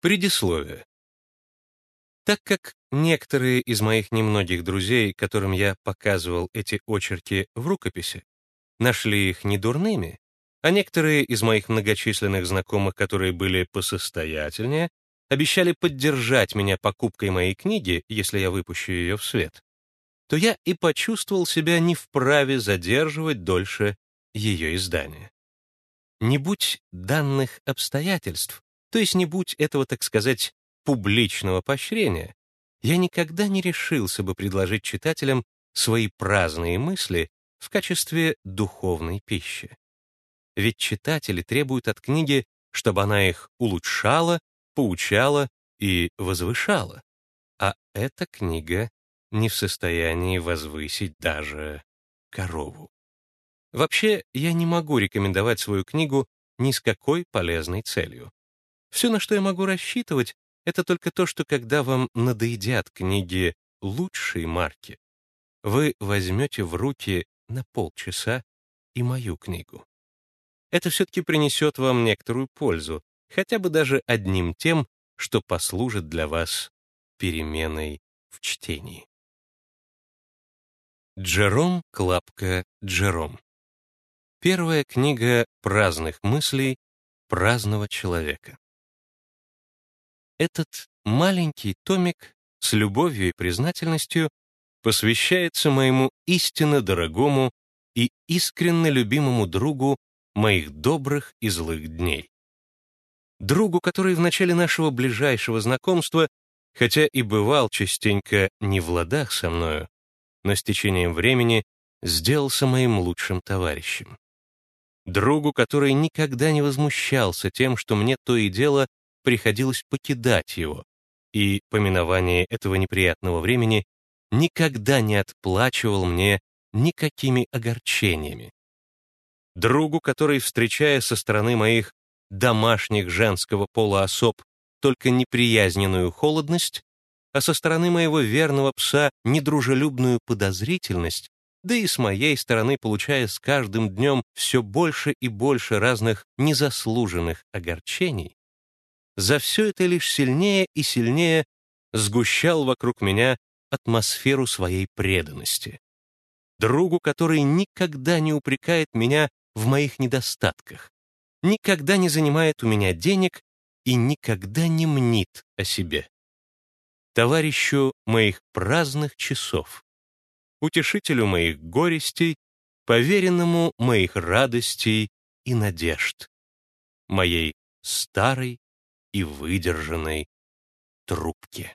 Предисловие. Так как некоторые из моих немногих друзей, которым я показывал эти очерки в рукописи, нашли их недурными, а некоторые из моих многочисленных знакомых, которые были посостоятельнее, обещали поддержать меня покупкой моей книги, если я выпущу ее в свет, то я и почувствовал себя не вправе задерживать дольше ее издания. Не будь данных обстоятельств, то есть не будь этого, так сказать, публичного поощрения, я никогда не решился бы предложить читателям свои праздные мысли в качестве духовной пищи. Ведь читатели требуют от книги, чтобы она их улучшала, поучала и возвышала. А эта книга не в состоянии возвысить даже корову. Вообще, я не могу рекомендовать свою книгу ни с какой полезной целью. Все, на что я могу рассчитывать, это только то, что когда вам надоедят книги лучшей марки, вы возьмете в руки на полчаса и мою книгу. Это все-таки принесет вам некоторую пользу, хотя бы даже одним тем, что послужит для вас переменой в чтении. Джером Клапка Джером. Первая книга праздных мыслей праздного человека. Этот маленький томик с любовью и признательностью посвящается моему истинно дорогому и искренне любимому другу моих добрых и злых дней. Другу, который в начале нашего ближайшего знакомства, хотя и бывал частенько не в ладах со мною, но с течением времени сделался моим лучшим товарищем. Другу, который никогда не возмущался тем, что мне то и дело приходилось покидать его, и поминование этого неприятного времени никогда не отплачивал мне никакими огорчениями. Другу, который, встречая со стороны моих домашних женского пола особ только неприязненную холодность, а со стороны моего верного пса недружелюбную подозрительность, да и с моей стороны получая с каждым днем все больше и больше разных незаслуженных огорчений, за все это лишь сильнее и сильнее сгущал вокруг меня атмосферу своей преданности. Другу, который никогда не упрекает меня в моих недостатках, никогда не занимает у меня денег и никогда не мнит о себе. Товарищу моих праздных часов, утешителю моих горестей, поверенному моих радостей и надежд, моей старой и выдержанной трубке.